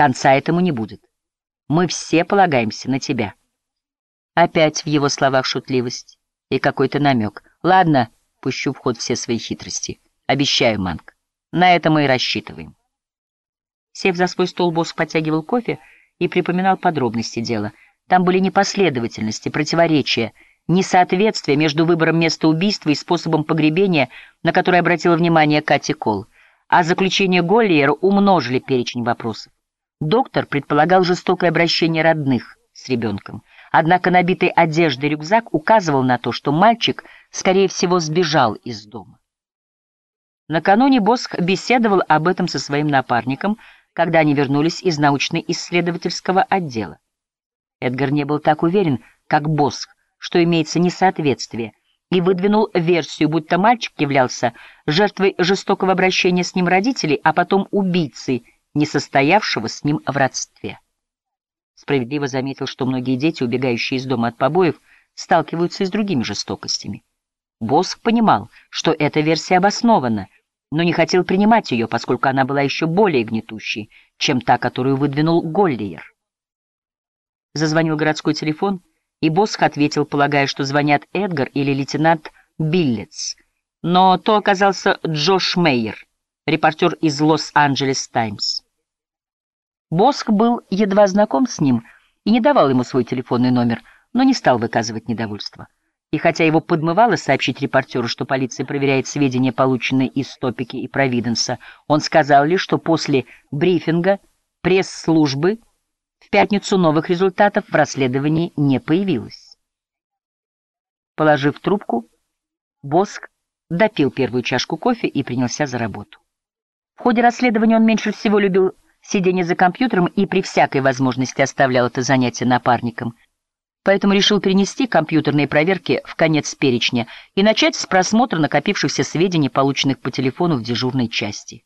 Конца этому не будет. Мы все полагаемся на тебя. Опять в его словах шутливость и какой-то намек. Ладно, пущу в ход все свои хитрости. Обещаю, Манк. На это мы и рассчитываем. Сев за свой стол, босс подтягивал кофе и припоминал подробности дела. Там были непоследовательности, противоречия, несоответствие между выбором места убийства и способом погребения, на который обратила внимание Кати Кол. А заключение Голлиера умножили перечень вопросов. Доктор предполагал жестокое обращение родных с ребенком. Однако набитый одеждой рюкзак указывал на то, что мальчик, скорее всего, сбежал из дома. Накануне Босх беседовал об этом со своим напарником, когда они вернулись из научно-исследовательского отдела. Эдгар не был так уверен, как Босх, что имеется несоответствие, и выдвинул версию, будто мальчик являлся жертвой жестокого обращения с ним родителей, а потом убийцей, не состоявшего с ним в родстве. Справедливо заметил, что многие дети, убегающие из дома от побоев, сталкиваются и с другими жестокостями. Босх понимал, что эта версия обоснована, но не хотел принимать ее, поскольку она была еще более гнетущей, чем та, которую выдвинул Голлиер. Зазвонил городской телефон, и Босх ответил, полагая, что звонят Эдгар или лейтенант Биллетс. Но то оказался Джош Мейер — репортер из Лос-Анджелес Таймс. Босх был едва знаком с ним и не давал ему свой телефонный номер, но не стал выказывать недовольство. И хотя его подмывало сообщить репортеру, что полиция проверяет сведения, полученные из Топики и Провиденса, он сказал лишь, что после брифинга пресс-службы в пятницу новых результатов в расследовании не появилось. Положив трубку, Боск допил первую чашку кофе и принялся за работу. В ходе расследования он меньше всего любил сидение за компьютером и при всякой возможности оставлял это занятие напарником. Поэтому решил перенести компьютерные проверки в конец перечня и начать с просмотра накопившихся сведений, полученных по телефону в дежурной части.